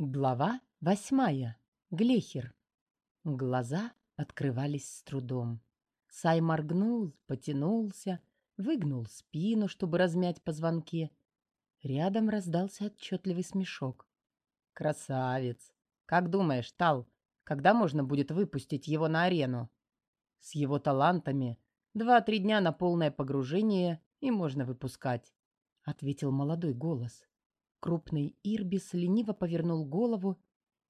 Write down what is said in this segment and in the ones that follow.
Глава восьмая. Глехер. Глаза открывались с трудом. Сай моргнул, потянулся, выгнул спину, чтобы размять позвонки. Рядом раздался отчетливый смешок. «Красавец! Как думаешь, Тал, когда можно будет выпустить его на арену? С его талантами два-три дня на полное погружение и можно выпускать», — ответил молодой голос. Крупный Ирбис лениво повернул голову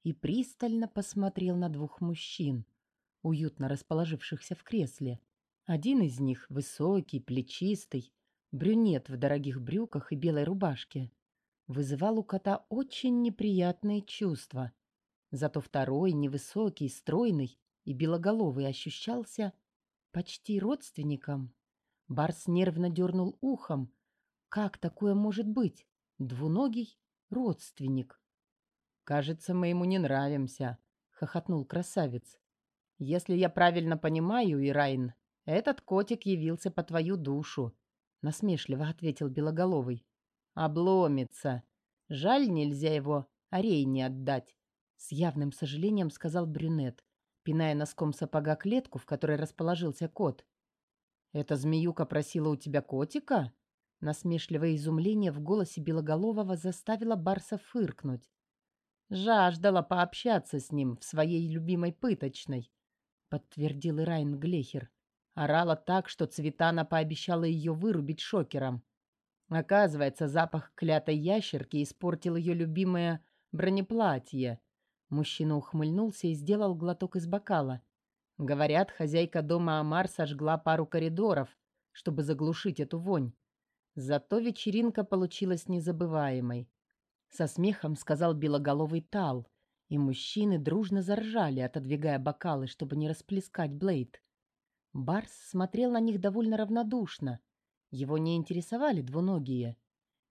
и пристально посмотрел на двух мужчин, уютно расположившихся в кресле. Один из них, высокий, плечистый, брюнет в дорогих брюках и белой рубашке, вызывал у кота очень неприятные чувства. Зато второй, невысокий, стройный и белоголовый, ощущался почти родственником. Барс нервно дернул ухом. Как такое может быть? Двуногий родственник. «Кажется, мы ему не нравимся», — хохотнул красавец. «Если я правильно понимаю, Ирайн, этот котик явился по твою душу», — насмешливо ответил Белоголовый. «Обломится. Жаль, нельзя его арейне отдать», — с явным сожалением сказал брюнет, пиная носком сапога клетку, в которой расположился кот. «Эта змеюка просила у тебя котика?» Насмешливое изумление в голосе Белоголового заставило Барса фыркнуть. «Жаждала пообщаться с ним в своей любимой пыточной», — подтвердил Ирайн Глехер. Орала так, что Цветана пообещала ее вырубить шокером. Оказывается, запах клятой ящерки испортил ее любимое бронеплатье. Мужчина ухмыльнулся и сделал глоток из бокала. Говорят, хозяйка дома Амар сожгла пару коридоров, чтобы заглушить эту вонь. Зато вечеринка получилась незабываемой. Со смехом сказал белоголовый Тал, и мужчины дружно заржали, отодвигая бокалы, чтобы не расплескать Блейд. Барс смотрел на них довольно равнодушно. Его не интересовали двуногие.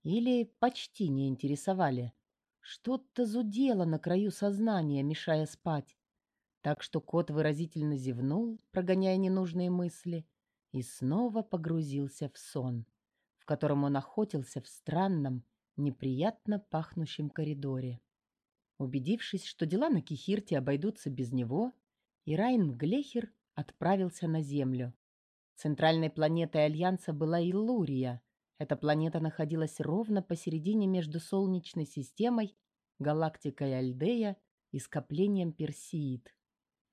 Или почти не интересовали. Что-то зудело на краю сознания, мешая спать. Так что кот выразительно зевнул, прогоняя ненужные мысли, и снова погрузился в сон котором он охотился в странном, неприятно пахнущем коридоре. Убедившись, что дела на Кихирте обойдутся без него, Ирайн Глехер отправился на Землю. Центральной планетой Альянса была Иллурия. Эта планета находилась ровно посередине между Солнечной системой, галактикой Альдея и скоплением Персиид.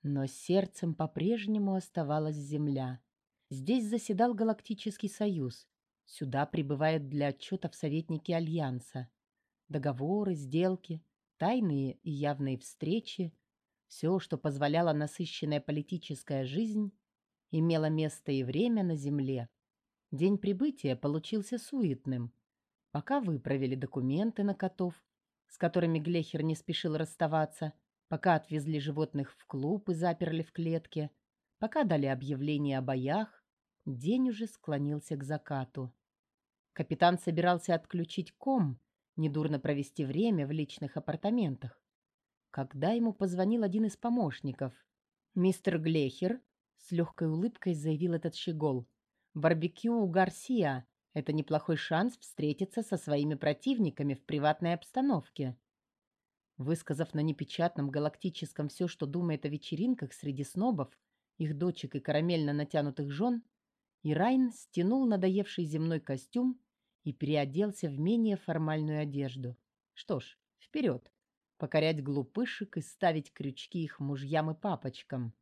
Но сердцем по-прежнему оставалась Земля. Здесь заседал Галактический Союз, Сюда прибывают для отчетов советники Альянса. Договоры, сделки, тайные и явные встречи, все, что позволяло насыщенная политическая жизнь, имело место и время на Земле. День прибытия получился суетным. Пока выправили документы на котов, с которыми Глехер не спешил расставаться, пока отвезли животных в клуб и заперли в клетке, пока дали объявление о боях, День уже склонился к закату. Капитан собирался отключить ком, недурно провести время в личных апартаментах. Когда ему позвонил один из помощников. «Мистер Глехер», — с легкой улыбкой заявил этот щегол, «барбекю у Гарсия — это неплохой шанс встретиться со своими противниками в приватной обстановке». Высказав на непечатном галактическом все, что думает о вечеринках среди снобов, их дочек и карамельно натянутых жен, и Райн стянул надоевший земной костюм и переоделся в менее формальную одежду. Что ж, вперед! Покорять глупышек и ставить крючки их мужьям и папочкам.